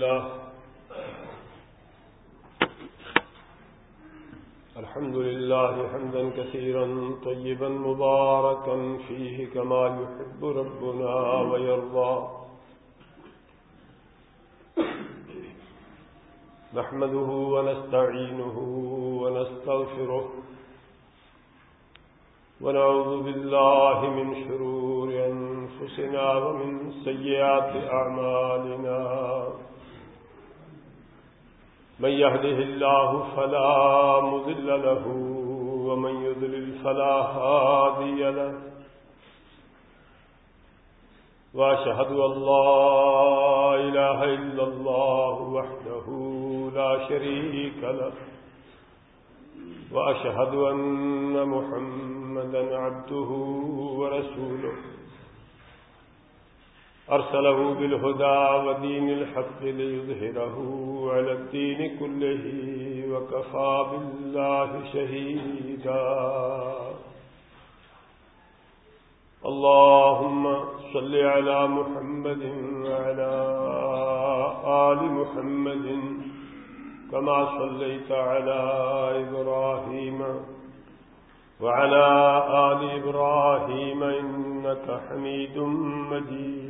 لله. الحمد لله حمدا كثيرا طيبا مباركا فيه كما يحب ربنا ويرضى. نحمده ونستعينه ونستغفره ونعوذ بالله من شرور أنفسنا ومن سيئات أعمالنا. من يهده الله فلا مذل له ومن يذلل فلا هادي له وأشهد أن لا إله إلا الله وحده لا شريك له وأشهد أن محمدا عبده ورسوله أرسله بالهدى ودين الحق ليظهره على الدين كله وكفى بالله شهيدا. اللهم صل على محمد وعلى آل محمد كما صليت على إبراهيم وعلى آل إبراهيم إنك حميد مجيد.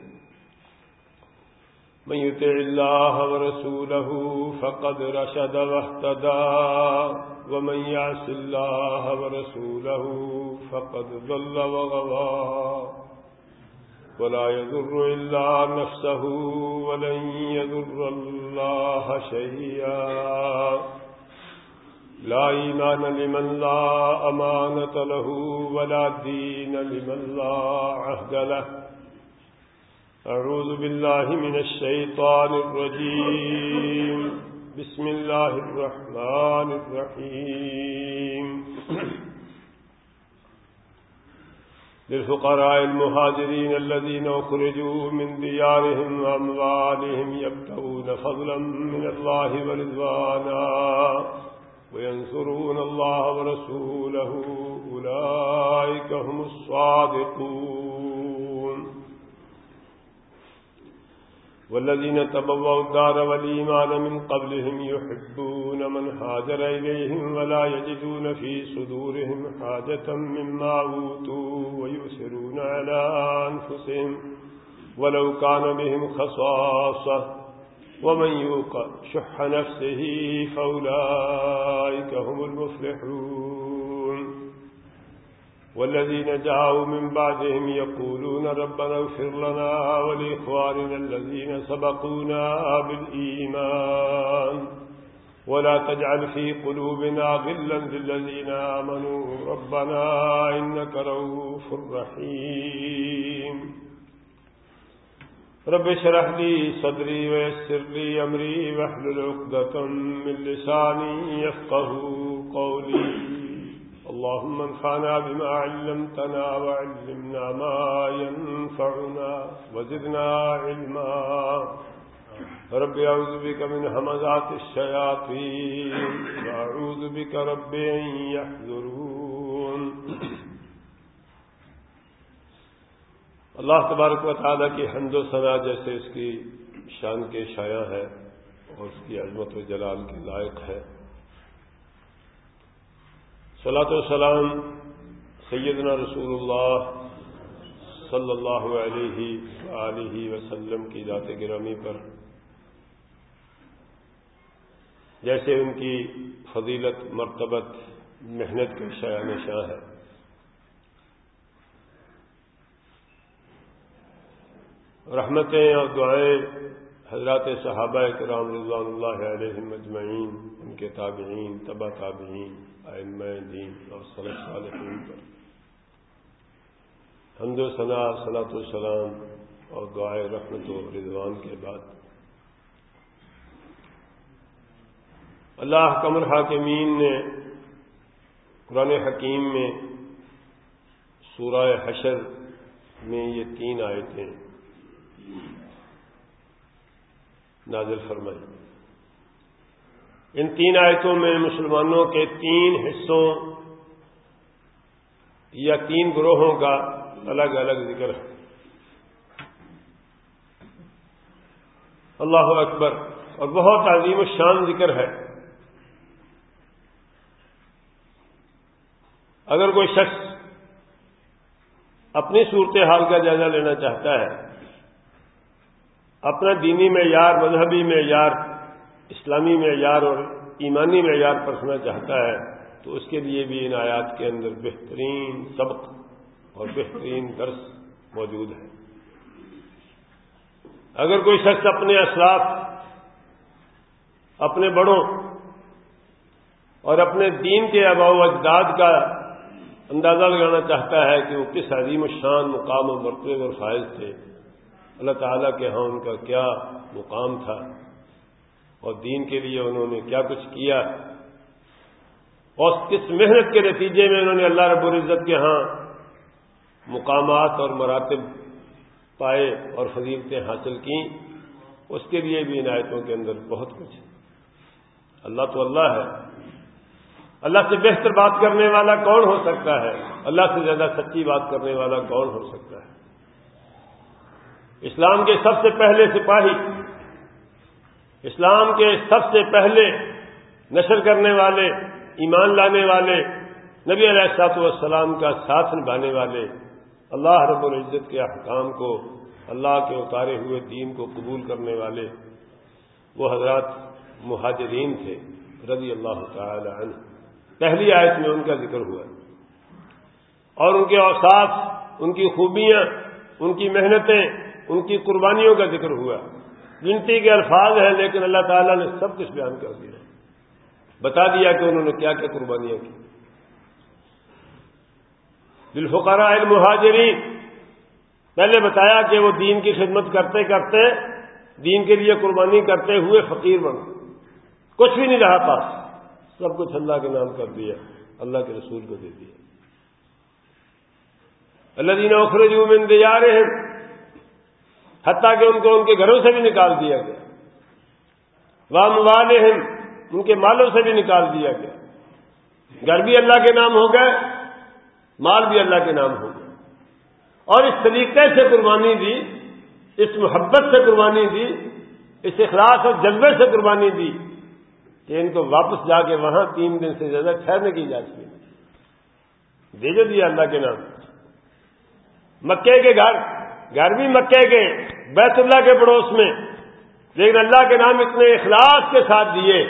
من يتع الله ورسوله فقد رشد واهتدى ومن يعس الله ورسوله فقد ضل وغضى ولا يذر إلا نفسه ولن يذر الله شيئا لا إيمان لمن لا أمانة له ولا دين لمن لا عهد له أعوذ بالله من الشيطان الرجيم. بسم الله الرحمن الرحيم. للفقراء المهاجرين الذين أخرجوا من ديارهم وأموالهم يبتغون فضلا من الله ورضوانا وينصرون الله ورسوله. أولئك هم الصادقون. والذين تبوا الدار والإيمان من قبلهم يحبون من هاجر إليهم ولا يجدون في صدورهم حاجة مما أوتوا ويؤسرون على أنفسهم ولو كان بهم خصاصة ومن يوق شح نفسه فأولئك هم المفلحون والذين جاءوا من بعدهم يقولون ربنا اغفر لنا ولإخواننا الذين سبقونا بالإيمان ولا تجعل في قلوبنا غلا للذين آمنوا ربنا إنك روف رحيم. رب شرح لي صدري ويسر لي أمري وحل العقدة من لساني يفقه قولي. اللهم انفعنا بما علمتنا وعلمنا ما ينفعنا وزدنا علما. رب أعوذ بك من همزات الشياطين وأعوذ بك رب أن يحذرون اللہ تبارک و تعالیٰ کی حمد و ثنا جیسے اس کی شان کے شایع ہے اور اس کی عظمت و جلال کے لائق ہے صلاۃ والسلام سیدنا رسول اللہ صلی اللہ علیہ علیہ وسلم کی ذات گرامی پر۔ جیسے ان کی فضیلت، مرتبت، محنت کا شاع نشاں ہے۔ رحمتیں اور دعائیں حضرات صحابہ کرام رضوان اللہ علیہ مجمعین ان کے تابعین تبا تابعین۔ دین اور صلی صالحین پر۔ حمد و ثناء صلاۃ السلام اور دعائے رحمت و رضوان کے بعد۔ اللہ قمر حاکمین نے قرآن حکیم میں سورہ حشر میں یہ تین آیتیں نازل فرمائی۔ ان تین آیتوں میں مسلمانوں کے تین حصوں یا تین گروہوں کا الگ الگ ذکر ہے۔ اللہ اکبر، اور بہت عظیم و شان ذکر ہے۔ اگر کوئی شخص اپنی صورت حال کا جائزہ لینا چاہتا ہے، اپنا دینی معیار، مذہبی معیار اسلامی معیار اور ایمانی معیار پرکھنا چاہتا ہے، تو اس کے لیے بھی ان آیات کے اندر بہترین سبق اور بہترین درس موجود ہے۔ اگر کوئی شخص اپنے اسلاف اپنے بڑوں اور اپنے دین کے ابا و اجداد کا اندازہ لگانا چاہتا ہے کہ وہ کس عظیم شان مقام و مرتبے اور فائز تھے، اللہ تعالیٰ کے ہاں ان کا کیا مقام تھا۔ اور دین کے لیے انہوں نے کیا کچھ کیا اور کس محنت کے نتیجے میں انہوں نے اللہ رب العزت کے ہاں مقامات اور مراتب پائے اور فضیلتیں حاصل کیں، اس کے لیے بھی عنایتوں کے اندر بہت کچھ اللہ تو اللہ ہے۔ اللہ سے بہتر بات کرنے والا کون ہو سکتا ہے؟ اللہ سے زیادہ سچی بات کرنے والا کون ہو سکتا ہے؟ اسلام کے سب سے پہلے سپاہی اسلام کے سب سے پہلے نشر کرنے والے، ایمان لانے والے، نبی علیہ السلاط والسلام کا ساتھ نبھانے والے، اللہ رب العزت کے احکام کو، اللہ کے اتارے ہوئے دین کو قبول کرنے والے، وہ حضرات مہاجرین تھے، رضی اللہ تعالی عنہ۔ پہلی آیت میں ان کا ذکر ہوا۔ اور ان کے اوساف ان کی خوبیاں، ان کی محنتیں، ان کی قربانیوں کا ذکر ہوا۔ گنتی کے الفاظ ہیں، لیکن اللہ تعالیٰ نے سب کچھ بیان کر دیا بتا دیا کہ انہوں نے کیا کیا قربانیاں کی۔ بالفقراء المہاجرین پہلے بتایا کہ وہ دین کی خدمت کرتے کرتے، دین کے لیے قربانی کرتے ہوئے فقیر بن کچھ بھی نہیں رہا پاس۔ سب کچھ اللہ کے نام کر دیا۔ اللہ کے رسول کو دے دیا۔ اللہ دین اخرج من دیا حتیٰ کہ ان کو ان کے گھروں سے بھی نکال دیا گیا۔ وام والے ان کے مالوں سے بھی نکال دیا گیا۔ گھر بھی اللہ کے نام ہو گئے، مال بھی اللہ کے نام ہو گئے۔ اور اس طریقے سے قربانی دی، اس محبت سے قربانی دی، اس اخلاص اور جذبے سے قربانی دی کہ ان کو واپس جا کے وہاں تین دن سے زیادہ ٹھہرنے کی اجازت نہیں دے جو دیا اللہ کے نام۔ مکے کے گھر گھر بھی مکے کے۔ بیت اللہ کے پڑوس میں۔ لیکن اللہ کے نام اتنے اخلاص کے ساتھ دیے،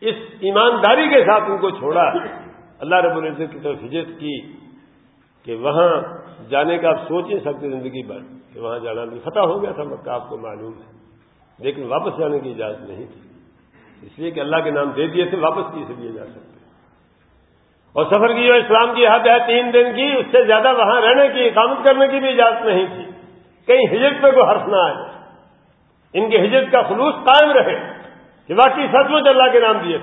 اس ایمانداری کے ساتھ ان کو چھوڑا۔ اللہ رب العزت کی طرف ہجرت کی کہ وہاں جانے کا آپ سوچ نہیں سکتے زندگی بھر کہ وہاں جانا۔ بھی فتح ہو گیا تھا مکہ، آپ کو معلوم ہے۔ لیکن واپس جانے کی اجازت نہیں تھی۔ اس لیے کہ اللہ کے نام دے دیے تھے، واپس کیسے لیے جا سکتے۔ اور سفر کی جو اسلام کی حد ہے تین دن کی، اس سے زیادہ وہاں رہنے کی، اقامت کرنے کی بھی اجازت نہیں تھی۔ کہیں ہجرت پہ کوئی حرف نہ آئے۔ ان کی ہجرت کا خلوص قائم رہے۔ کہ باقی سچ مچ اللہ کے نام دیے۔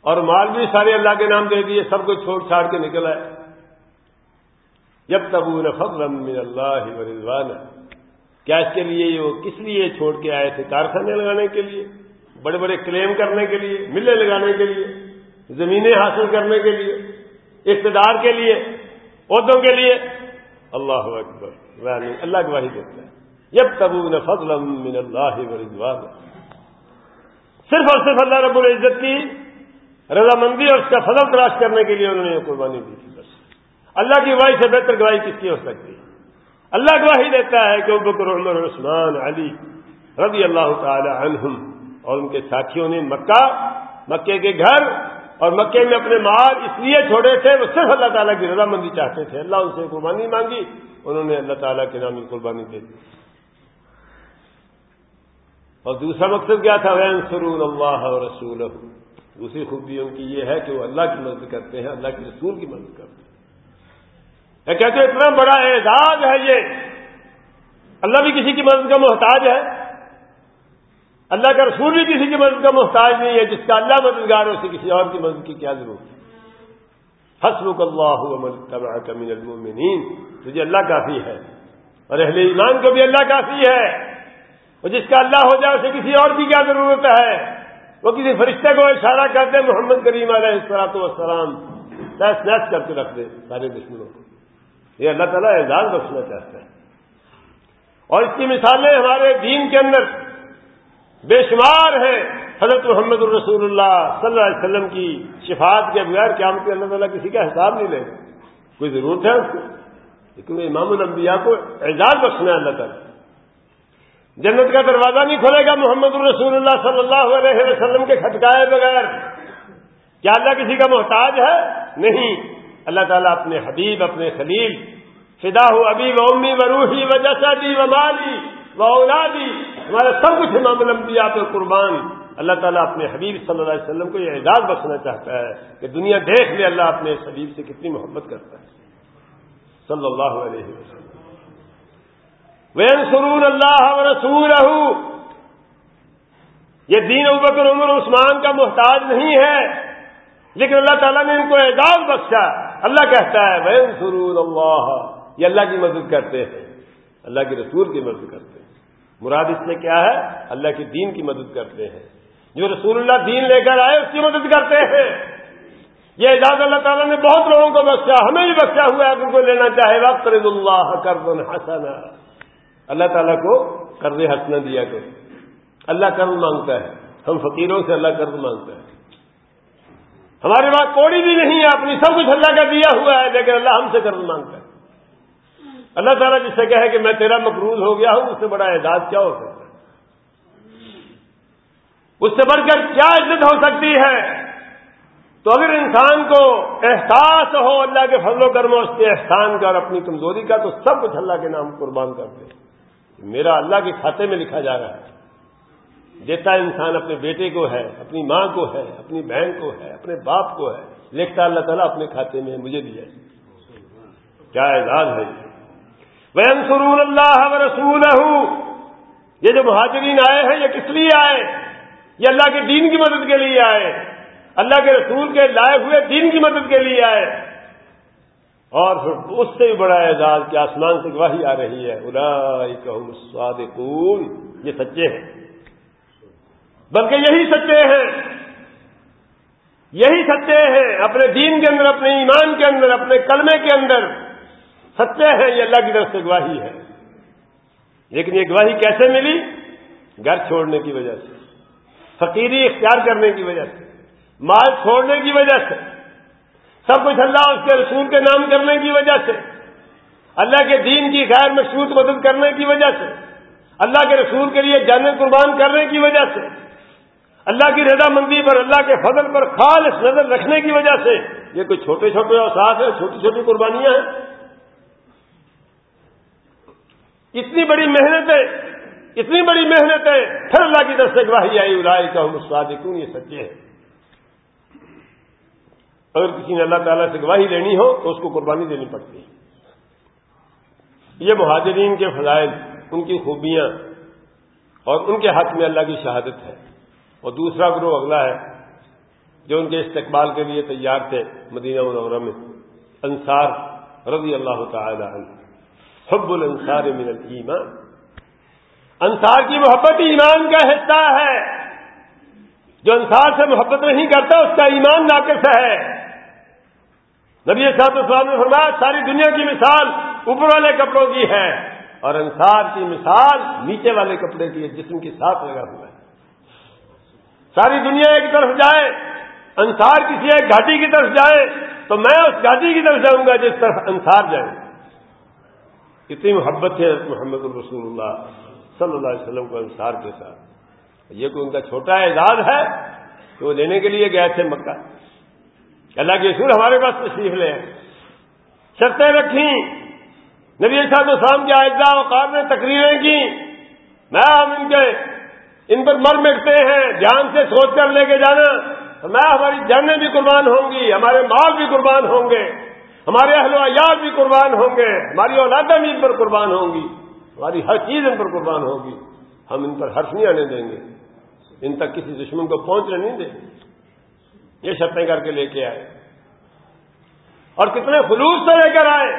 اور مال بھی سارے اللہ کے نام دے دیے، سب کو چھوڑ چھاڑ کے نکل آئے۔ جب تب فضل من اللہ رضوان کیا اس کے لیے وہ کس لیے چھوڑ کے آئے تھے؟ کارخانے لگانے کے لیے، بڑے بڑے کلیم کرنے کے لیے ملے لگانے کے لیے، زمینیں حاصل کرنے کے لیے، اقتدار کے لیے، عہدوں کے لیے۔ اللہ اکبر. یعنی اللہ گواہی دیتا ہے. جب تبو فضل من اللہ رضوان صرف اور صرف اللہ رب العزت کی رضامندی اور اس کا فضل تلاش کرنے کے لیے انہوں نے یہ قربانی دی تھی بس. اللہ کی گواہی سے بہتر گواہی کس کی ہو سکتی؟ ہے اللہ گواہی دیتا ہے کہ بکر، عمر، عثمان، علی رضی اللہ تعالی عنہم اور ان کے ساتھیوں نے مکہ، مکے کے گھر اور مکے میں اپنے مال اس لیے چھوڑے تھے، وہ صرف اللہ تعالیٰ کی رضامندی چاہتے تھے۔ اللہ ان سے قربانی مانگی، انہوں نے اللہ تعالیٰ کے نام کی قربانی دے دی۔ اور دوسرا مقصد کیا تھا؟ وین سرون اللہ رسول دوسری خوبی ان کی یہ ہے کہ وہ اللہ کی مدد کرتے ہیں، اللہ کے رسول کی مدد کرتے ہیں۔ کہتے ہیں، اتنا بڑا اعزاز ہے یہ۔ اللہ بھی کسی کی مدد کا محتاج ہے۔ اللہ کا رسول بھی کسی کی مدد کا محتاج نہیں ہے، جس کا اللہ مددگار ہے اسے کسی اور کی مدد کی کیا ضرورت؟ ہے حسب اللہ کمین المؤمنین۔ تجھے اللہ کافی ہے۔ اور اہل ایمان کو بھی اللہ کافی ہے۔ اور جس کا اللہ ہو جائے، اسے کسی اور کی کیا ضرورت ہے؟ وہ کسی فرشتے کو اشارہ کر دے محمد کریم علیہ السلاط والسلام۔ تیس نیس کر کے رکھ دے سارے دشمنوں کو۔ یہ اللہ تعالیٰ اعزاز بخشنا چاہتا ہے۔ اور اس کی مثالیں ہمارے دین کے اندر۔ بے شمار ہیں حضرت محمد الرسول اللہ صلی اللہ علیہ وسلم کی شفاعت کے بغیر قیامت کے اللہ تعالیٰ کسی کا حساب نہیں لے کوئی ضرورت ہے اس کو؟ لیکن امام الانبیاء کو اعزاز بخشنا ہے اللہ تعالیٰ۔ جنت کا دروازہ نہیں کھولے گا محمد الرسول اللہ صلی اللہ علیہ وسلم کے کھٹکائے بغیر۔ کیا اللہ کسی کا محتاج ہے؟ نہیں۔ اللہ تعالیٰ اپنے حبیب، اپنے خلیل، فدا ہو ابھی و امی و روحی و جسدی و مالی و اولادی ہمارا سب کچھ امام الانبیاء پہ قربان۔ اللہ تعالیٰ اپنے حبیب صلی اللہ علیہ وسلم کو یہ اعزاز بخشنا چاہتا ہے کہ دنیا دیکھ لے اللہ اپنے اس حبیب سے کتنی محبت کرتا ہے۔ صلی اللہ علیہ وسلم۔ وین سرون اللہ رسول یہ دین ابکر عمر عثمان کا محتاج نہیں ہے، لیکن اللہ تعالیٰ نے ان کو اعزاز بخشا۔ اللہ کہتا ہے وین سرون اللہ یہ اللہ کی مدد کرتے ہیں۔ اللہ کے رسول کی مدد کرتے ہیں۔ مراد اس سے کیا ہے؟ اللہ کے دین کی مدد کرتے ہیں۔ جو رسول اللہ دین لے کر آئے، اس کی مدد کرتے ہیں۔ یہ اعزاز اللہ تعالیٰ نے بہت لوگوں کو بخشا، ہمیں بھی بخشا ہوا ہے ان کو لینا چاہے۔ وقت اللہ کر حسنا۔ اللہ تعالیٰ کو قرض حسنا دیا کرو اللہ قرض مانگتا ہے۔ ہم فقیروں سے اللہ قرض مانگتا ہے۔ ہمارے پاس کوڑی بھی نہیں ہے، اپنی سب کچھ اللہ کا دیا ہوا ہے، لیکن اللہ ہم سے قرض مانگتا ہے۔ اللہ تعالیٰ جس سے کہے کہ میں تیرا مقروض ہو گیا ہوں، اس سے بڑا اعزاز کیا ہو سکتا ہے؟ اس سے بڑھ کر کیا عزت ہو سکتی ہے؟ تو اگر انسان کو احساس ہو اللہ کے فضل و کرم اس کے احسان کا اور اپنی کمزوری کا، تو سب کچھ اللہ کے نام قربان کر دے میرا اللہ کے کھاتے میں لکھا جا رہا ہے۔ دیتا انسان اپنے بیٹے کو ہے، اپنی ماں کو ہے، اپنی بہن کو ہے، اپنے باپ کو ہے، لکھتا اللہ تعالیٰ اپنے کھاتے میں مجھے دیا کیا اعزاز ہے ویم سرون اللہ رسول یہ جو مہاجرین آئے ہیں، یہ کس لیے آئے؟ یہ اللہ کے دین کی مدد کے لیے آئے۔ اللہ کے رسول کے لائے ہوئے دین کی مدد کے لیے آئے۔ اور پھر اس سے بھی بڑا اعزاز کہ آسمان سے گواہی آ رہی ہے۔ الصادقون۔ یہ سچے ہیں۔ بلکہ یہی سچے ہیں۔ یہی سچے ہیں۔ اپنے دین کے اندر، اپنے ایمان کے اندر، اپنے کلمے کے اندر۔ سچے ہیں یہ اللہ کی طرف سے گواہی ہے۔ لیکن یہ گواہی کیسے ملی؟ گھر چھوڑنے کی وجہ سے، فقیری اختیار کرنے کی وجہ سے، مال چھوڑنے کی وجہ سے، سب کچھ اللہ اس کے رسول کے نام کرنے کی وجہ سے، اللہ کے دین کی غیر مشروط مدد کرنے کی وجہ سے، اللہ کے رسول کے لیے جانے قربان کرنے کی وجہ سے، اللہ کی رضا مندی پر، اللہ کے فضل پر خالص نظر رکھنے کی وجہ سے، یہ کوئی چھوٹے چھوٹے اوساف ہیں، چھوٹی چھوٹی قربانیاں ہیں۔ اتنی بڑی محنتیں، اتنی بڑی محنتیں، پھر اللہ کی طرف سے گواہی آئی الائی کا مساد کیوں یہ سچے ہیں۔ اگر کسی نے اللہ تعالیٰ سے گواہی لینی ہو تو اس کو قربانی دینی پڑتی ہے۔ یہ مہاجرین کے فضائل، ان کی خوبیاں اور ان کے حق میں اللہ کی شہادت ہے۔ اور دوسرا گروہ اگلا ہے، جو ان کے استقبال کے لیے تیار تھے مدینہ منورہ میں، انصار رضی اللہ تعالی عنہ۔ حب الانصار من الایمان. انصار کی محبت ایمان کا حصہ ہے۔ جو انصار سے محبت نہیں کرتا، اس کا ایمان ناقص ہے۔ نبی صاحب السلام نے فرمایا، ساری دنیا کی مثال اوپر والے کپڑوں کی ہے۔ اور انصار کی مثال نیچے والے کپڑے کی ہے، جسم کے ساتھ لگا ہوا ہے۔ ساری دنیا ایک طرف جائے، انصار کسی ایک گھاٹی کی طرف جائے، تو میں اس گھاٹی کی طرف جاؤں گا جس طرف انصار جائے۔ اتنی محبت ہے محمد الرسول اللہ صلی اللہ علیہ وسلم کو انصار کے ساتھ۔ یہ کوئی ان کا چھوٹا اعزاز ہے کہ وہ لینے کے لیے گئے تھے مکہ۔ اللہ کے سور ہمارے پاس تشریف لے شرطیں رکھی۔ نبی صاحب السلام کے اجزاء وقار نے تقریریں کی۔ میں ہم ان کے ان پر مر مٹتے ہیں، دھیان سے سوچ کر لے کے جانا۔ میں ہماری جانیں بھی قربان ہوں گی، ہمارے مال بھی قربان ہوں گے۔ ہمارے اہل و عیال بھی قربان ہوں گے، ہماری اولادیں بھی ان پر قربان ہوں گی، ہماری ہر چیز ان پر قربان ہوگی، ہم ان پر ہرش نہیں آنے دیں گے، ان تک کسی دشمن کو پہنچنے نہیں دیں گے۔ یہ شرطیں کر کے لے کے آئے۔ اور کتنے خلوص سے لے کر آئے،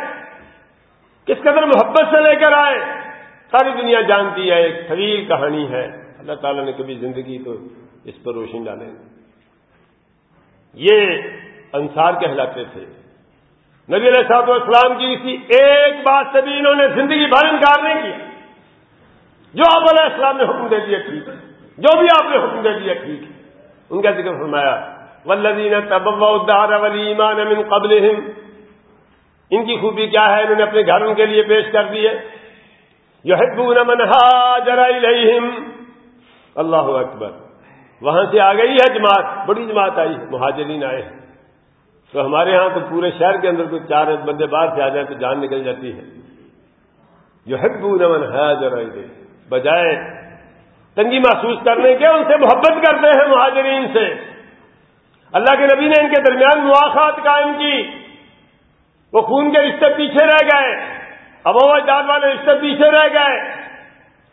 کس قدر محبت سے لے کر آئے، ساری دنیا جانتی ہے، ایک طویل کہانی ہے۔ اللہ تعالیٰ نے کبھی زندگی تو اس پر روشنی ڈالے۔ یہ انصار کہلاتے تھے۔ نبی علیہ صاحب السلام کی کسی ایک بات سے بھی انہوں نے زندگی بھر انکار نہیں کیا۔ جو آپ علیہ السلام نے حکم دے دیا ٹھیک ہے۔ جو بھی آپ نے حکم دے دیا ٹھیک ہے۔ ان کا ذکر فرمایا ولدین الدار ولی ایمان امن قبل ان کی خوبی کیا ہے؟ انہوں نے اپنے گھروں کے لیے پیش کر دیے جو من حاجر اللہ اکبر۔ وہاں سے آ گئی ہے جماعت، بڑی جماعت آئی، مہاجرین آئے۔ ہیں تو ہمارے ہاں تو پورے شہر کے اندر کوئی چار بندے باہر سے آ جائیں تو جان نکل جاتی ہے۔ جو من حاجر الیہم بجائے تنگی محسوس کرنے کے ان سے محبت کرتے ہیں مہاجرین سے۔ اللہ کے نبی نے ان کے درمیان مواقعات قائم کی۔ وہ خون کے رشتے پیچھے رہ گئے۔ ابو جات والے رشتے پیچھے رہ گئے۔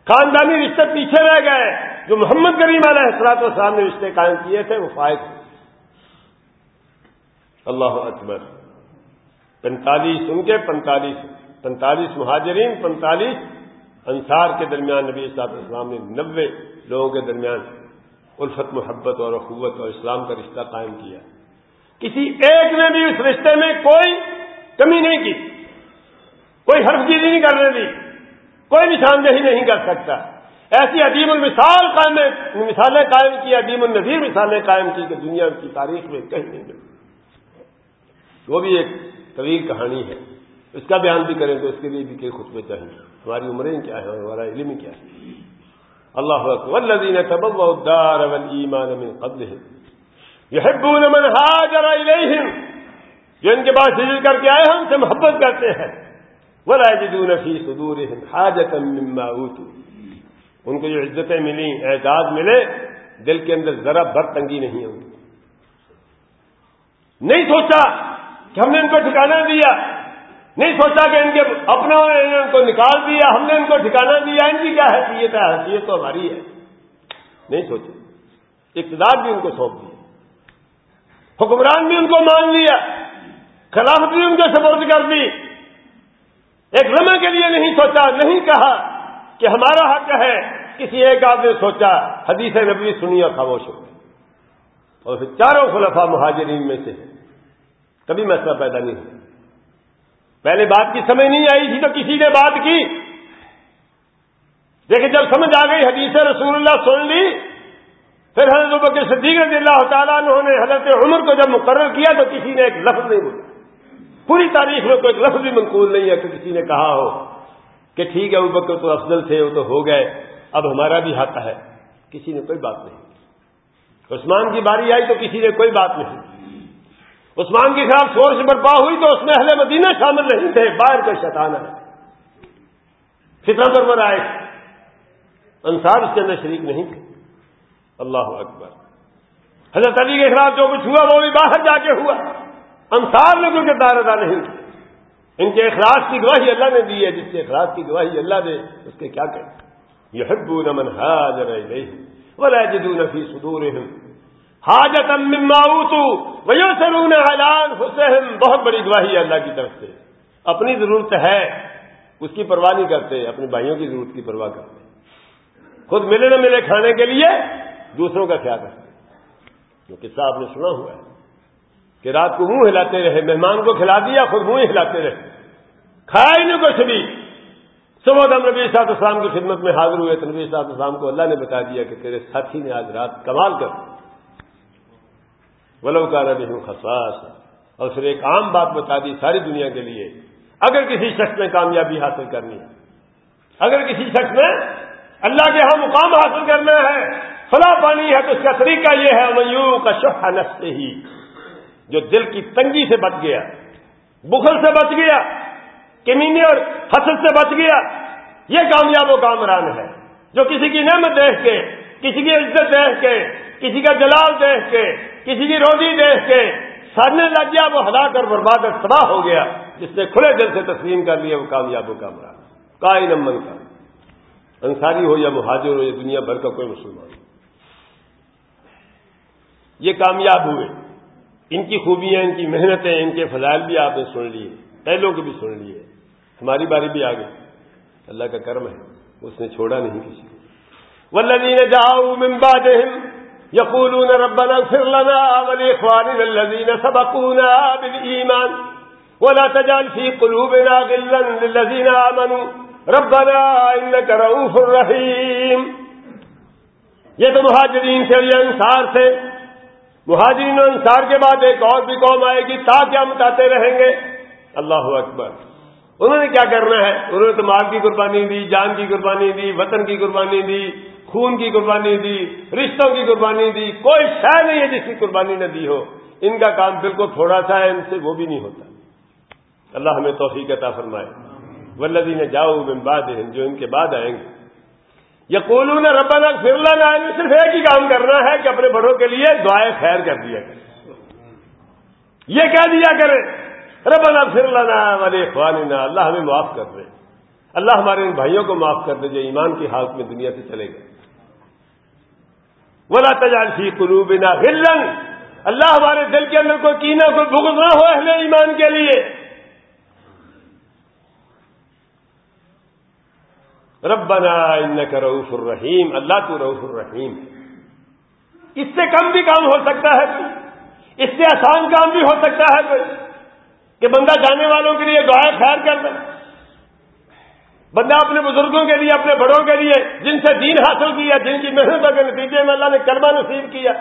خاندانی رشتے پیچھے رہ گئے۔ جو محمد کریم علیہ حسرات والسلام نے رشتے قائم کیے تھے وہ فائد اللہ اکبر۔ پینتالیس ان کے پینتالیس پینتالیس مہاجرین پینتالیس انصار کے درمیان نبی صاحب اسلام نے نبے لوگوں کے درمیان الفت، محبت اور اخوت اور اسلام کا رشتہ قائم کیا۔ کسی ایک نے بھی اس رشتے میں کوئی کمی نہیں کی۔ کوئی حرف چیزی نہیں کرنے دی۔ کوئی نشاندہی نہیں کر سکتا۔ ایسی عدیم المثال قائم، مثالیں قائم کی عدیم النظیر مثالیں قائم کی کہ دنیا کی تاریخ میں کہیں نہیں ملتی۔ وہ بھی ایک طویل کہانی ہے۔ اس کا بیان بھی کریں تو اس کے لیے بھی کئی خطبے چاہیے۔ ہماری عمریں کیا ہے ہمارا علم کیا ہے؟ اللہ والذین تبوا الدار والایمان من قبلهم يحبون من هاجر الیہم جو ان کے پاس ہجرت کر کے آئے ہم سے محبت کرتے ہیں۔ ولا يجدون في صدورهم حاجه مما اوتوا ان کو جو عزتیں ملی اعزاز ملے، دل کے اندر ذرا بر تنگی نہیں ہوگی نہیں سوچا کہ ہم نے ان کو ٹھکانا دیا۔ نہیں سوچا کہ ان کے اپنا ان کو نکال دیا، ہم نے ان کو ٹھکانا دیا۔ ان کی کیا حیثیت ہے؟ حیثیت تو ہماری ہے۔ نہیں سوچا اقتدار بھی ان کو سونپ دیا۔ حکمران بھی ان کو مان لیا۔ خلافت بھی ان کو سپورٹ کر دی۔ ایک لمحے کے لیے نہیں سوچا، نہیں کہا کہ ہمارا حق ہے۔ کسی ایک آدمی نے سوچا، حدیث نبی سنی اور خاموش ہو اور پھر چاروں خلفا مہاجرین میں سے کبھی مسئلہ پیدا نہیں ہوا۔ پہلے بات کی سمجھ نہیں آئی تھی تو کسی نے بات کی۔ لیکن جب سمجھ آ گئی، حدیث رسول اللہ سن لی۔ پھر حضرت بکر صدیق رضی اللہ تعالیٰ نے حضرت عمر کو جب مقرر کیا تو کسی نے ایک لفظ نہیں بولا۔ پوری تاریخ میں کوئی لفظ بھی منقول نہیں ہے کہ کسی نے کہا ہو کہ ٹھیک ہے بکر تو افضل تھے، وہ تو ہو گئے۔ اب ہمارا بھی ہاتھ ہے۔ کسی نے کوئی بات نہیں۔ عثمان کی باری آئی تو کسی نے کوئی بات نہیں۔ عثمان کے خلاف سورج برپا ہوئی تو اس میں اہل مدینہ شامل نہیں تھے، باہر کا شیطان ہے۔ فطرہ پر آئے۔ انصار اس کے اندر شریک نہیں تھے۔ اللہ اکبر۔ حضرت علی کے خلاف جو کچھ ہوا وہ بھی باہر جا کے ہوا۔ انصار میں کوئی کردار ادا نہیں۔ ان کے اخلاص کی گواہی اللہ نے دی ہے۔ جس کے اخلاص کی گواہی اللہ دے، اس کے کیا کہ یہ حب نمن حاضر ولا جدون فی صدورہم۔ حاجت ویو اعلان حسین بہت بڑی گواہی ہے اللہ کی طرف سے۔ اپنی ضرورت ہے، اس کی پرواہ نہیں کرتے اپنے بھائیوں کی ضرورت کی پرواہ کرتے۔ خود ملے نہ ملے کھانے کے لیے، دوسروں کا خیال رکھتے جو قصہ آپ نے سنا ہوا ہے کہ رات کو منہ ہلاتے رہے، مہمان کو کھلا دیا، خود منہ ہلاتے رہے۔ کھایا ہی نہیں کچھ بھی۔ صبح ہم نبی صاحب اسلام کی خدمت میں حاضر ہوئے، تو نبی صاحب اسلام کو اللہ نے بتا دیا کہ تیرے ساتھی نے آج رات کمال کر ولو کا ربی ہوں خساس اور پھر ایک عام بات بتا دی ساری دنیا کے لیے۔ اگر کسی شخص نے کامیابی حاصل کرنی ہے۔ اگر کسی شخص نے اللہ کے ہاں مقام حاصل کرنا ہے۔ فلاں پانی ہے تو اس کا طریقہ یہ ہے میو کا شوہ نستے ہی جو دل کی تنگی سے بچ گیا، بخل سے بچ گیا، کمینے اور حسد سے بچ گیا، یہ کامیاب و کامران ہے۔ جو کسی کی نعمت دیکھ کے، کسی کی عزت دیکھ کے، کسی کا جلال دیکھ کے کسی کی روزی دیکھ کے سڑنے لگ گیا، وہ ہلا کر برباد اور تباہ ہو گیا، جس نے کھلے دل سے تسلیم کر لیا، وہ کامیاب و کامران کا نمبر کا انصاری ہو یا مہاجر ہو یا دنیا بھر کا کوئی مسلمان ہو یہ کامیاب ہوئے۔ ان کی خوبیاں، ان کی محنتیں، ان کے فضائل بھی آپ نے سن لیے، پہلوں کے بھی سن لیے۔ ہماری باری بھی آ گئی اللہ کا کرم ہے، اس نے چھوڑا نہیں کسی کو۔ ولدین جاؤ ممبا دہم یقول ربنا اغفر لنا ولاخواننا الذين سبقونا بالایمان ولا تجعل في قلوبنا غلا للذين امنوا ربنا انك رؤوف رحيم. یہ تو مہاجرین سے یہ انصار سے مہاجرین و انصار کے بعد ایک اور بھی قوم آئے گی، تا کیا مٹاتے رہیں گے؟ اللہ اکبر. انہوں نے کیا کرنا ہے؟ انہوں نے تو مال کی قربانی دی، جان کی قربانی دی، وطن کی قربانی دی خون کی قربانی دی، رشتوں کی قربانی دی، کوئی شہ نہیں ہے جس کی قربانی نہ دی ہو۔ ان کا کام بالکل تھوڑا سا ہے، ان سے وہ بھی نہیں ہوتا۔ اللہ ہمیں توفیق عطا فرمائے۔ ولدی نے جاؤ بعد جو ان کے بعد آئیں گے۔ یا کولو نے ربا نہ صرف ایک ہی کام کرنا ہے کہ اپنے بڑوں کے لیے دعائیں خیر کر دیا کرے یہ کہہ دیا کرے ربا نہ فرلانا والے خوانینا اللہ ہمیں معاف کر دے۔ اللہ ہمارے ان بھائیوں کو معاف کر دے جو ایمان کی حالت میں دنیا سے چلے گئے۔ ولا تجال فی قلوبنا غلن اللہ ہمارے دل کے اندر کوئی کینا کوئی بغض نہ ہو اہل ایمان کے لیے۔ ربنا انك رؤوف الرحیم۔ اللہ تو رؤوف الرحیم۔ اس سے کم بھی کام ہو سکتا ہے۔ اس سے آسان کام بھی ہو سکتا ہے۔ کہ بندہ جانے والوں کے لیے دعائیں خیر کر دے۔ بندہ اپنے بزرگوں کے لیے، اپنے بڑوں کے لیے، جن سے دین حاصل کیا، جن کی محنتوں کے نتیجے میں اللہ نے کرما نصیب کیا،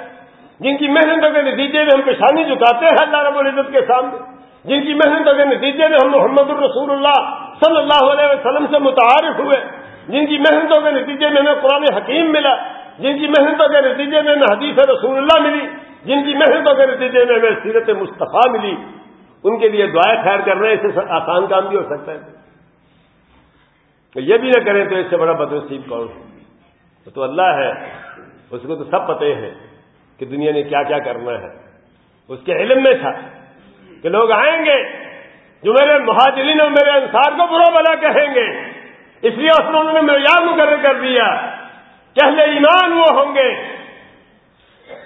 جن کی محنتوں کے نتیجے میں ہم پیشانی جھکاتے ہیں اللہ رب العزت کے سامنے، جن کی محنتوں کے نتیجے میں ہم محمد الرسول اللہ صلی اللہ علیہ وسلم سے متعارف ہوئے، جن کی محنتوں کے نتیجے میں ہمیں قرآن حکیم ملا، جن کی محنتوں کے نتیجے میں ہمیں حدیث رسول اللہ ملی، جن کی محنتوں کے نتیجے میں ہمیں سیرت مصطفیٰ ملی۔ ان کے لیے دعائیں خیر کر رہے ہیں، اس سے آسان کام بھی ہو سکتا ہے۔ یہ بھی نہ کریں تو اس سے بڑا بدنصیب کون ہے؟ تو اللہ ہے۔ اس کو تو سب پتے ہیں کہ دنیا نے کیا کیا کرنا ہے۔ اس کے علم میں تھا کہ لوگ آئیں گے جو میرے مہاجرین اور میرے انصار کو برو بلا کہیں گے۔ اس لیے اس نے معیار مقرر کر دیا۔ کہلے ایمان وہ ہوں گے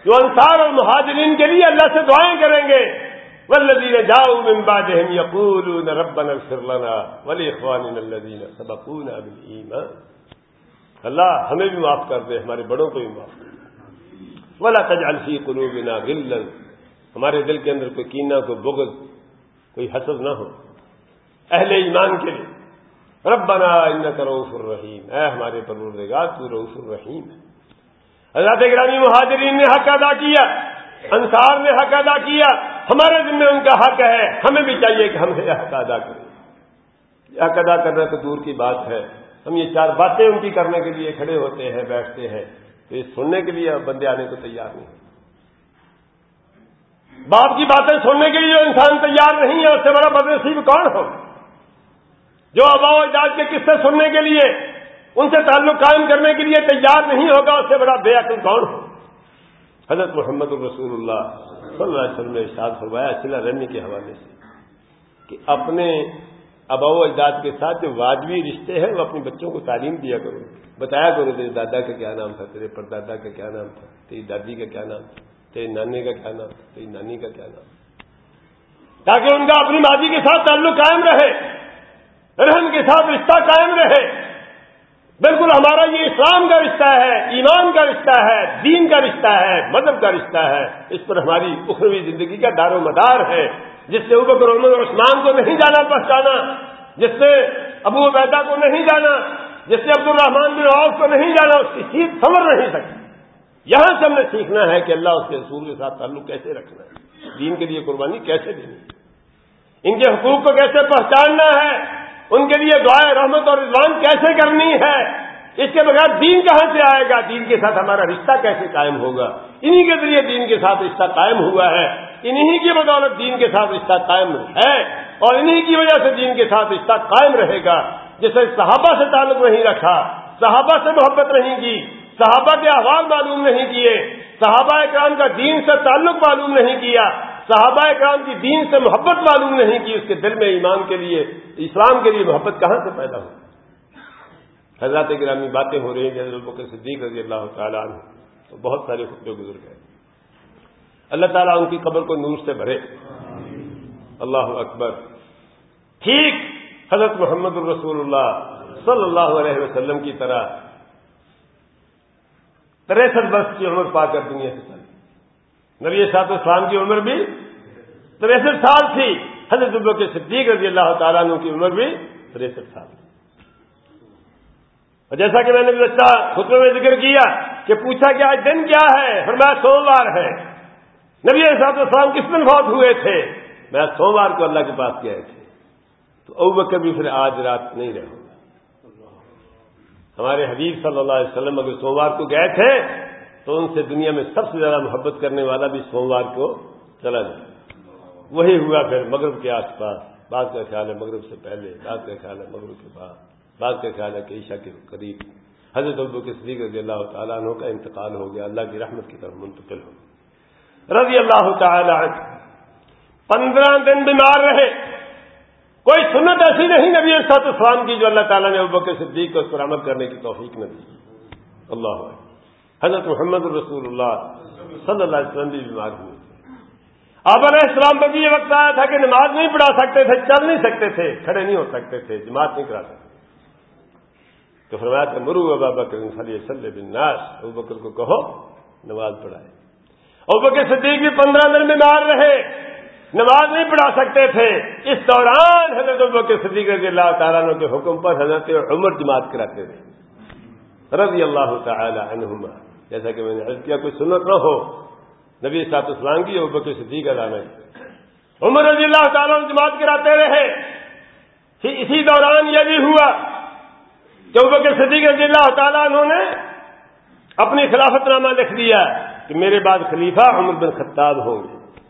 جو انصار اور مہاجرین کے لیے اللہ سے دعائیں کریں گے۔ والذین جاؤوا من بعدهم يقولون ربنا اغفر لنا ولاخواننا الذين سبقونا بالایمان. اللہ ہمیں بھی معاف کر دے، ہمارے بڑوں کو بھی معاف کر دے۔ ولا تجعل في قلوبنا غلا، ہمارے دل کے اندر کوئی کینہ، کوئی بغض، کوئی حسد نہ ہو۔ اہل ایمان کے لیے۔ ربنا انك رؤوف الرحیم۔ اے ہمارے پروردگار، تو رؤوف الرحیم ہے۔ حضرت گرامی مہاجرین نے حق ادا کیا، انصار نے حق ادا کیا ہمارے ذمہ ان کا حق ہے، ہمیں بھی چاہیے کہ ہم یہ حق ادا کریں۔ یہ حق ادا کرنا تو دور کی بات ہے۔ ہم یہ چار باتیں ان کی کرنے کے لیے کھڑے ہوتے ہیں، بیٹھتے ہیں۔ تو یہ سننے کے لیے بندے آنے کو تیار نہیں باپ کی باتیں سننے کے لیے انسان تیار نہیں ہے، اس سے بڑا بدنصیب کون ہو؟ جو اباؤ اجاز کے قصے سننے کے لیے، ان سے تعلق قائم کرنے کے لیے تیار نہیں ہوگا، اس سے بڑا بے عقل کون ہو؟ حضرت محمد الرسول اللہ صلی اللہ علیہ وسلم نے ارشاد فرمایا سلا رہنے کے حوالے سے کہ اپنے ابا و اجداد کے ساتھ جو واجبی رشتے ہیں، وہ اپنے بچوں کو تعلیم دیا کرو۔ بتایا کرو تیرے دادا کا کیا نام تھا، تیرے پردادا کا کیا نام تھا، تیری دادی کا کیا نام تھا، تیرے نانے کا کیا نام تھا، تیری نانی کا کیا نام تھا۔ تاکہ ان کا اپنی ماضی کے ساتھ تعلق قائم رہے، رحم کے ساتھ رشتہ قائم رہے۔ بالکل ہمارا یہ اسلام کا رشتہ ہے، ایمان کا رشتہ ہے، دین کا رشتہ ہے، مذہب کا رشتہ ہے۔ اس پر ہماری اخروی زندگی کا دار و مدار ہے۔ جس سے ابکر عمر عثمان کو نہیں جانا، پہچانا۔ جس سے ابو عبیدہ کو نہیں جانا، جس سے عبد الرحمان بن عوف کو نہیں جانا، اس کی سیٹ سمجھ نہیں سکتی یہاں سے ہم نے سیکھنا ہے کہ اللہ اس کے رسول کے ساتھ تعلق کیسے رکھنا ہے۔ دین کے لیے قربانی کیسے دینی ان کے حقوق کو کیسے پہچاننا ہے؟ ان کے لیے دعائیں رحمت اور رضوان کیسے کرنی ہے؟ اس کے بغیر دین کہاں سے آئے گا؟ دین کے ساتھ ہمارا رشتہ کیسے قائم ہوگا؟ انہی کے ذریعے دین کے ساتھ رشتہ قائم ہوا ہے۔ انہی کی بدولت دین کے ساتھ رشتہ قائم ہے اور انہی کی وجہ سے دین کے ساتھ رشتہ قائم رہے گا۔ جسے صحابہ سے تعلق نہیں رکھا، صحابہ سے محبت نہیں کی، صحابہ کے احوال معلوم نہیں کیے، صحابہ کرام کا دین سے تعلق معلوم نہیں کیا۔ صحابہ کرام کی دین سے محبت معلوم نہیں کی اس کے دل میں ایمان کے لیے، اسلام کے لیے محبت کہاں سے پیدا ہو؟ حضرات گرامی باتیں ہو رہی ہیں، حضرت بکر صدیق رضی اللہ تعالیٰ عنہ، تو بہت سارے خطبے گزر گئے اللہ تعالیٰ ان کی قبر کو نور سے بھرے۔ اللہ اکبر۔ ٹھیک، حضرت محمد الرسول اللہ صلی اللہ علیہ وسلم کی طرح تریسٹھ برس کی عمر پا کر دنیا سے چلی نبی صاحب اسلام کی عمر بھی تریسٹھ سال تھی۔ حضرت الب کے صدیق رضی اللہ تعالیٰ عنہ کی عمر بھی تریسٹھ سال تھی۔ اور جیسا کہ میں نے بچہ خطبے میں ذکر کیا کہ پوچھا کہ آج دن کیا ہے؟ فرمایا سوموار ہے۔ نبی صاحب اسلام کس دن بہت ہوئے تھے؟ میں سوموار کو اللہ کے پاس گئے تھے۔ تو او بکر بھی پھر آج رات نہیں رہو ہمارے حبیب صلی اللہ علیہ وسلم اگر سوموار کو گئے تھے تو ان سے دنیا میں سب سے زیادہ محبت کرنے والا بھی سوموار کو چلا جائے وہی ہوا پھر مغرب کے آس پاس۔ بعض کا خیال ہے مغرب سے پہلے، بعض کا خیال ہے مغرب کے بعد۔ بعض کا خیال ہے کہ عشاء کے قریب۔ حضرت ابو کے صدیق رضی اللہ تعالیٰ عنہ کا انتقال ہو گیا۔ اللہ کی رحمت کی طرف منتقل ہو رضی اللہ تعالیٰ پندرہ دن بیمار رہے۔ کوئی سنت ایسی نہیں نبی سات اسلام کی جو اللہ تعالیٰ نے ابو کے صدیق کو اس پر عمل کرنے کی توفیق نہ دی۔ اللہ حضرت محمد الرسول اللہ صلی اللہ علیہ وسلم بھی بیمار ہوئے۔ تھے آپ علیہ السلام پہ بھی یہ وقت آیا تھا کہ نماز نہیں پڑھا سکتے تھے، چل نہیں سکتے تھے، کھڑے نہیں ہو سکتے تھے، جماعت نہیں کرا سکتے۔ تو فرمایا تھا، مرو ابا بکر صلی صلی بن ابو بکر کو کہو، نماز پڑھائے۔ ابو بکر صدیق بھی پندرہ دن بیمار رہے، نماز نہیں پڑھا سکتے تھے۔ اس دوران حضرت کے صدیق رضی اللہ تعالیٰ کے حکم پر حضرت عمر جماعت کراتے تھے۔ رضی اللہ تعالی عنہما۔ جیسا کہ میں نے عرض کیا، کوئی سنت نہ ہو۔ نبی صاحب اسلام کی ابو کے صدیق علامہ عمر رضی اللہ تعالیٰ جماعت کراتے رہے پھر اسی دوران یہ بھی ہوا کہ ابو کے صدیق رضی اللہ تعالیٰ انہوں نے اپنی خلافت نامہ لکھ دیا کہ میرے بعد خلیفہ عمر بن خطاب ہوں گے۔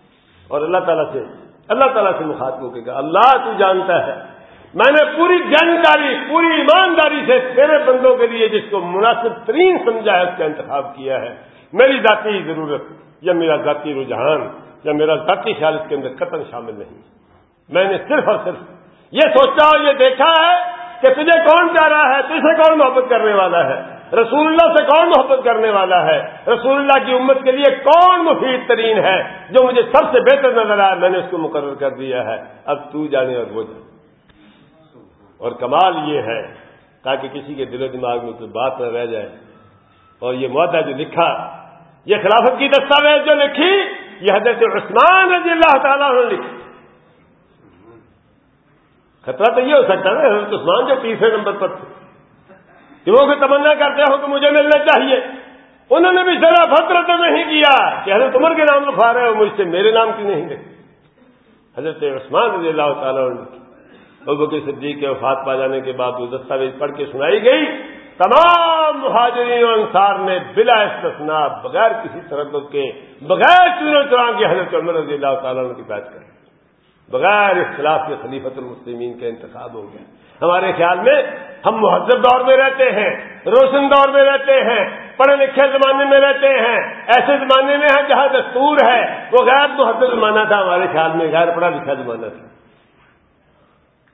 اور اللہ تعالیٰ سے، اللہ تعالیٰ سے مخاطب ہو کہ اللہ تو جانتا ہے میں نے پوری جانکاری، پوری ایمانداری سے تیرے بندوں کے لیے جس کو مناسب ترین سمجھا ہے، اس کا انتخاب کیا ہے۔ میری ذاتی ضرورت یا میرا ذاتی رجحان یا میرا ذاتی خیال اس کے اندر قتل شامل نہیں۔ میں نے صرف اور صرف یہ سوچا اور یہ دیکھا ہے کہ تجھے کون چاہ رہا ہے تجھے کون محبت کرنے والا ہے؟ رسول اللہ سے کون محبت کرنے والا ہے؟ رسول اللہ کی امت کے لیے کون مفید ترین ہے جو مجھے سب سے بہتر نظر آیا؟ میں نے اس کو مقرر کر دیا ہے۔ اب تو جانے اور وہ جانے۔ اور کمال یہ ہے، تاکہ کسی کے دل و دماغ میں کوئی بات نہ رہ جائے۔ اور یہ معاہدہ جو لکھا، یہ خلافت کی دستاویز جو لکھی، یہ حضرت عثمان رضی اللہ تعالیٰ نے لکھی۔ خطرہ تو یہ ہو سکتا ہے حضرت عثمان جو تیسرے نمبر پر تھے۔ کہ وہ تمنا کرتے ہو کہ مجھے ملنا چاہیے۔ انہوں نے بھی ذرا فتر تو نہیں کیا کہ حضرت عمر کے نام لکھا رہے ہو، مجھ سے میرے نام کی نہیں لکھی حضرت عثمان رضی اللہ تعالیٰ ابو کے صدیق کے وفات پا جانے کے بعد وہ دستاویز پڑھ کے سنائی گئی۔ تمام مہاجرین و انصار نے بلا استثنا بغیر کسی تردد کے، بغیر چنو چرا کے حضرت عمر رضی اللہ تعالیٰ کی بات کر بغیر اختلاف کے خلیفت المسلمین کا انتخاب ہو گیا۔ ہمارے خیال میں ہم مہذب دور میں رہتے ہیں، روشن دور میں رہتے ہیں، پڑھے لکھے زمانے میں رہتے ہیں۔ ایسے زمانے میں ہیں جہاں دستور ہے، وہ غیر مہذب زمانہ تھا، ہمارے خیال میں غیر پڑھا لکھا زمانہ تھا۔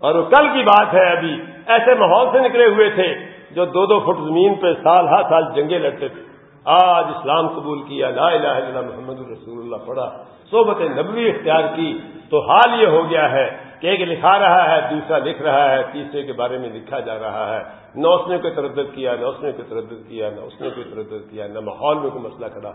اور وہ کل کی بات ہے ابھی، ایسے ماحول سے نکلے ہوئے تھے جو دو دو فٹ زمین پہ سال ہر سال جنگیں لڑتے تھے۔ آج اسلام قبول کیا، لا الہ الا اللہ محمد الرسول اللہ پڑھا، صحبت نبوی اختیار کی، تو حال یہ ہو گیا ہے کہ ایک لکھا رہا ہے، دوسرا لکھ رہا ہے، تیسرے کے بارے میں لکھا جا رہا ہے۔ نہ اس نے کوئی تردد کیا، نہ اس نے کوئی تردد کیا، نہ اس نے کوئی تردد کیا، نہ ماحول میں کوئی مسئلہ کھڑا۔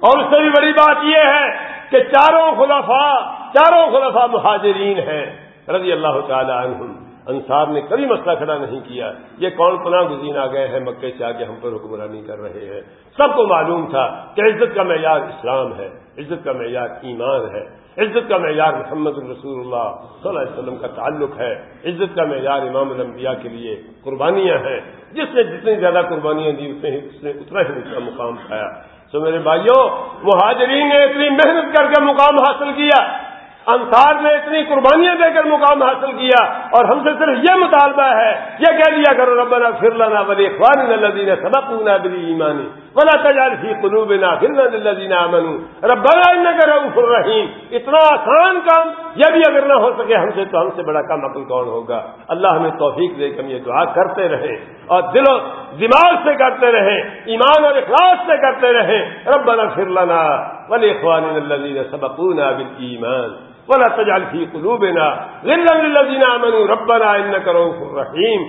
اور اس سے بھی بڑی بات یہ ہے کہ چاروں خلفاء چاروں خلفاء مہاجرین ہیں۔ رضی اللہ تعالی عنہم۔ انصار نے کبھی مسئلہ کھڑا نہیں کیا۔ یہ کون پناہ گزین آ گئے ہیں مکے سے آگے ہم پر حکمرانی کر رہے ہیں؟ سب کو معلوم تھا کہ عزت کا معیار اسلام ہے، عزت کا معیار ایمان ہے۔ عزت کا معیار محمد الرسول اللہ صلی اللہ علیہ وسلم کا تعلق ہے۔ عزت کا معیار امام الانبیاء کے لیے قربانیاں ہیں۔ جس نے جتنی زیادہ قربانیاں دی اس نے اتنا ہی اس کا مقام پایا۔ تو میرے بھائیوں، مہاجرین نے اتنی محنت کر کے مقام حاصل کیا۔ انصار نے اتنی قربانیاں دے کر مقام حاصل کیا اور ہم سے صرف یہ مطالبہ ہے، یہ کہہ دیا کرو، ربنا پھر لانا ولی اخوان الدین سبق پونا بلی ایمانی ولا تجال فی قلوبنا پھر الدین امن ربنا انك رؤوف الرحیم اتنا آسان کام، یہ بھی اگر نہ ہو سکے ہم سے تو ہم سے بڑا کام عقل کون ہوگا؟ اللہ ہمیں توفیق دے کہ ہم یہ دعا کرتے رہیں اور دل و دماغ سے کرتے رہیں، ایمان اور اخلاص سے کرتے رہیں. ربنا پھر لانا ولی اخوان الدین سبق بل ایمان ولا تجعل في قلوبنا غلا للذين امنوا ربنا انك رؤوف رحيم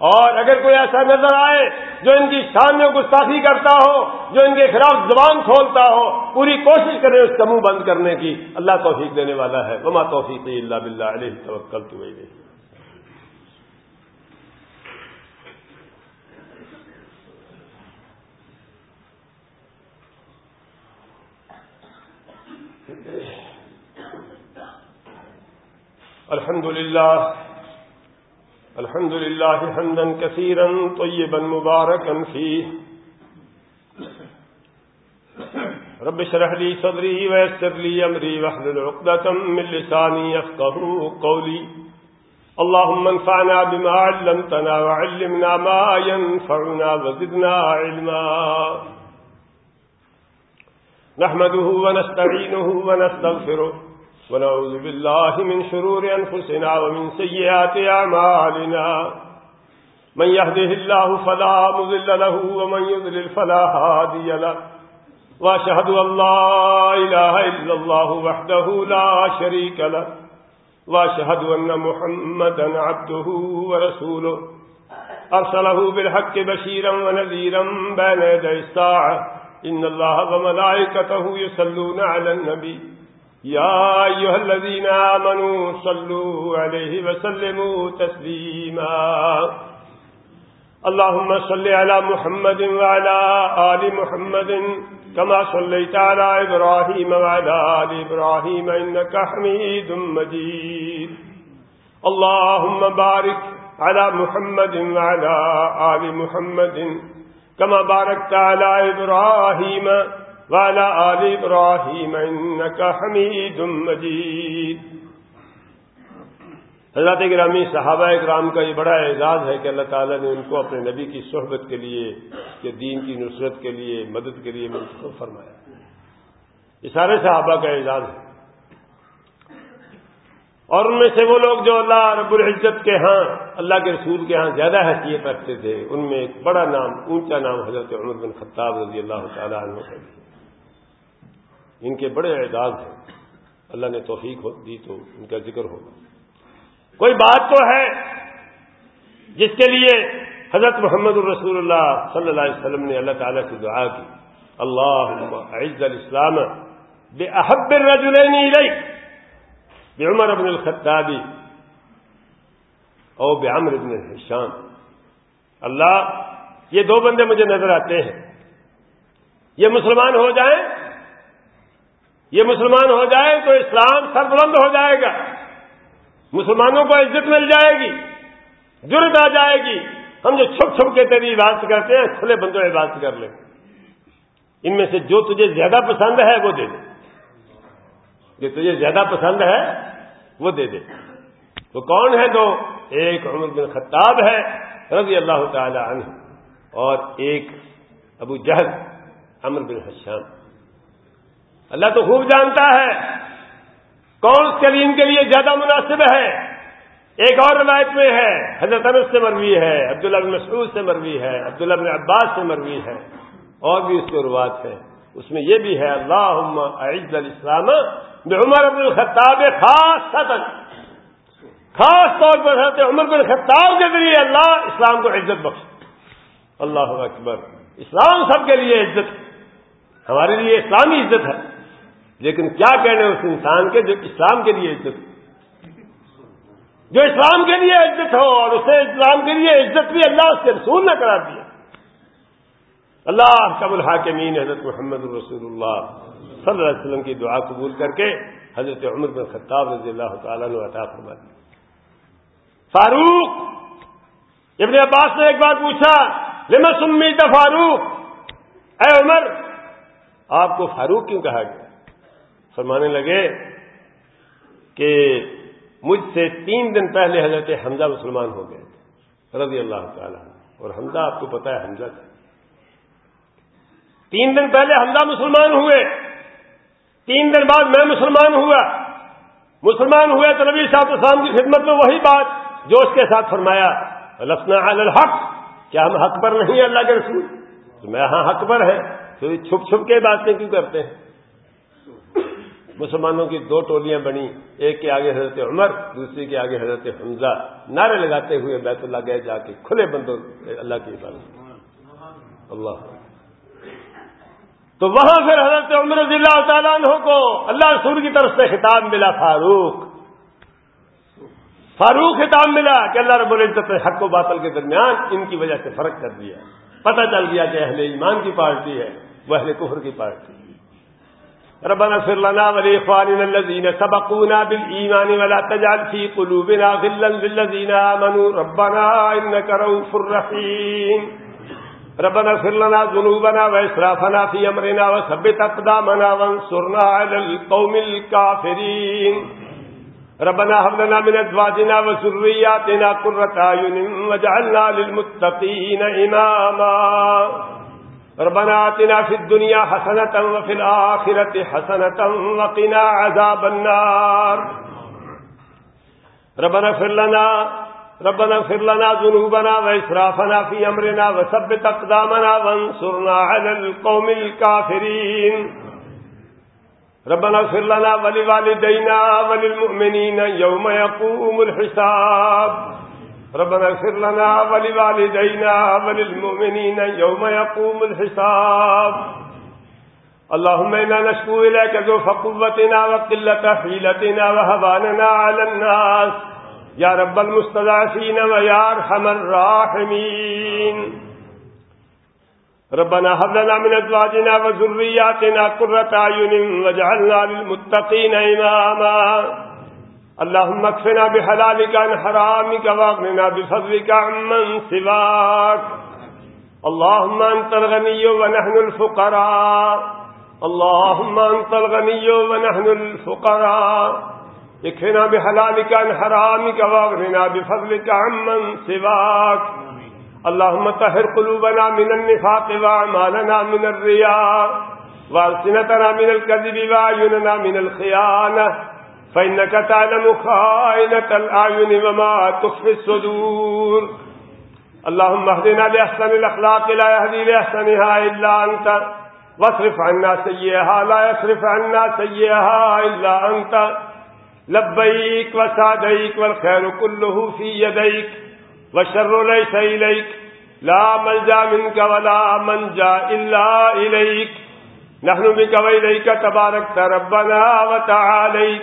اور اگر کوئی ایسا نظر آئے جو ان کی شان میں گستاخی کرتا ہو، جو ان کے خلاف زبان کھولتا ہو، پوری کوشش کرے اس کا منہ بند کرنے کی، اللہ توفیق دینے والا ہے۔ وما توفیق اللہ بلّہ علیہ توکل تو الحمد لله الحمد لله حمدا كثيرا طيبا مباركا فيه رب شرح لي صدري ويسر لي أمري وحل العقدة من لساني يفقه قولي اللهم انفعنا بما علمتنا وعلمنا ما ينفعنا وزدنا علما۔ نحمده ونستعينه ونستغفره ونعوذ بالله من شرور أنفسنا ومن سيئات أعمالنا. من يهده الله فلا مذل له ومن يذلل فلا هادي له. وأشهد أن لا إله إلا الله وحده لا شريك له. وأشهد أن محمدا عبده ورسوله. أرسله بالحق بشيرا ونذيرا بين يدي الساعة. إن الله وملائكته يسلون على النبي. يا أيها الذين آمنوا صلوا عليه وسلموا تسليما. اللهم صل على محمد وعلى آل محمد كما صليت على إبراهيم وعلى آل إبراهيم إنك حميد مجيد. اللهم بارك على محمد وعلى آل محمد كما باركت على إبراهيم وعلى وعلى آل إبراهيم إنك حميد مجيد۔ حضرت گرامی، صحابہ اکرام کا یہ بڑا اعزاز ہے کہ اللہ تعالیٰ نے ان کو اپنے نبی کی صحبت کے لیے کہ دین کی نصرت کے لیے، مدد کے لیے منتخب فرمایا۔ یہ سارے صحابہ کا اعزاز ہے۔ اور ان میں سے وہ لوگ جو اللہ رب العزت کے ہاں اللہ کے رسول کے ہاں زیادہ حیثیت رکھتے تھے، ان میں ایک بڑا نام، اونچا نام حضرت عمر بن خطاب رضی اللہ تعالیٰ عنہ کا بھی ان کے بڑے اعداد ہیں۔ اللہ نے توفیق دی تو ان کا ذکر ہوگا۔ کوئی بات تو ہے جس کے لیے حضرت محمد الرسول اللہ صلی اللہ علیہ وسلم نے اللہ تعالیٰ سے دعا کی۔ اللہ عز الاسلام بے احب الرجلین بے عمر ابن الخطابی اور بے عمر ابن الحشام اللہ، یہ دو بندے مجھے نظر آتے ہیں۔ یہ مسلمان ہو جائیں یہ مسلمان ہو جائے تو اسلام سر بلند ہو جائے گا۔ مسلمانوں کو عزت مل جائے گی جرد آ جائے گی۔ ہم جو چھپ چھپ کے تیری عبادت کرتے ہیں، کھلے بندوں عبادت کر لیں۔ ان میں سے جو تجھے زیادہ پسند ہے، وہ دے دے۔ جو تجھے زیادہ پسند ہے، وہ دے دے۔ وہ کون ہے دو؟ ایک عمر بن خطاب ہے، رضی اللہ تعالی عنہ، اور ایک ابو جہل امر بن حشام۔ اللہ تو خوب جانتا ہے کون کلیم کے لیے زیادہ مناسب ہے؟ ایک اور روایت میں ہے، حضرت انس سے مروی ہے، عبداللہ بن مسعود سے مروی ہے، عبداللہ بن عباس سے مروی ہے، اور بھی اس کو روایت ہے۔ اس میں یہ بھی ہے اللہ عز الاسلام عمر بن الخطاب خاص خاص طور پر حضرت عمر بن خطاب کے ذریعے اللہ اسلام کو عزت بخش اللہ اکبر۔ اسلام سب کے لیے عزت ہمارے لیے اسلامی عزت ہے۔ لیکن کیا کہنے اس انسان کے جو اسلام کے لیے عزت جو اسلام کے لیے عزت ہو اور اسے اسلام کے لیے عزت بھی اللہ اس کے رسول نے کرا دیا۔ اللہ قبل الحاکمین، حضرت محمد الرسول اللہ صلی اللہ علیہ وسلم کی دعا قبول کر کے حضرت عمر بن خطاب رضی اللہ تعالیٰ نے عطا فرما دیا فاروق، ابن عباس نے ایک بار پوچھا لما سمیت فاروق؟ اے عمر، آپ کو فاروق کیوں کہا گیا؟ فرمانے لگے کہ مجھ سے تین دن پہلے حضرت حمزہ مسلمان ہو گئے تھے، رضی اللہ تعالیٰ اور حمزہ، آپ کو پتا ہے، حمزہ تھا۔ تین دن پہلے حمزہ مسلمان ہوئے۔ تین دن بعد میں مسلمان ہوا۔ مسلمان ہوئے تو نبی صاحب السلام کی خدمت میں وہی بات جو اس کے ساتھ فرمایا لسنا الحق کیا ہم حق پر نہیں اللہ کے رسول؟ تو میں ہاں حق پر ہے تو چھپ چھپ کے باتیں کیوں کرتے ہیں؟ مسلمانوں کی دو ٹولیاں بنی، ایک کے آگے حضرت عمر، دوسری کے آگے حضرت حمزہ۔ نعرے لگاتے ہوئے بیت اللہ گئے، جا کے کھلے بندوں اللہ کی عبادت اللہ۔ تو وہاں پھر حضرت عمر رضی اللہ تعالیٰ عنہ کو اللہ رسول کی طرف سے خطاب ملا فاروق۔ فاروق خطاب ملا کہ اللہ رب العزت نے حق و باطل کے درمیان ان کی وجہ سے فرق کر دیا۔ پتہ چل گیا کہ اہل ایمان کی پارٹی ہے، وہ اہل کفر کی پارٹی ہے۔ ربنا اغفر لنا ولإخواننا الذين سبقونا بالإيمان ولا تجعل في قلوبنا غلا للذين آمنوا. ربنا إنك روف رحيم. ربنا اغفر لنا ذنوبنا وإسرافنا في أمرنا وثبت أقدامنا وانصرنا على القوم الكافرين. ربنا هب لنا من أزواجنا وذرياتنا قرة أعين واجعلنا للمتقين إماما. ربنا آتنا في الدنيا حسنة وفي الآخرة حسنة وقنا عذاب النار. ربنا اغفر لنا، ربنا اغفر لنا ذنوبنا وإسرافنا في أمرنا وثبت أقدامنا وانصرنا على القوم الكافرين ربنا اغفر لنا ولوالدينا وللمؤمنين يوم يقوم الحساب. ربنا اغفر لنا ولوالدينا وللمؤمنين يوم يقوم الحساب. اللهم إنا نشكو إليك ذو فقوتنا وقلة حيلتنا وهباننا على الناس. يا رب المستضعفين ويا أرحم الراحمين. ربنا هب لنا من أزواجنا وذرياتنا قرة أعين واجعلنا للمتقين إماما. اللهم اكفنا بحلالك عن حرامك واغننا بفضلك عمن سواك. اللهم أنت الغني ونحن الفقراء. اللهم أنت الغني ونحن الفقراء. اكفنا بحلالك عن حرامك واغننا بفضلك عمن سواك. اللهم طهر قلوبنا من النفاق وأعمالنا من الرياء. وألسنتنا من الكذب وأعيننا من الخيانة. فإنك تعلم خائنة الأعين وما تخفي الصدور اللهم اهدنا لأحسن الأخلاق لا يهدي لأحسنها إلا أنت واصرف عنا سيئها لا يصرف عنا سيئها إلا أنت لبيك وسعديك والخير كله في يديك والشر ليس إليك لا ملجا منك ولا منجا إلا إليك نحن بك وإليك تبارك ربنا وتعاليك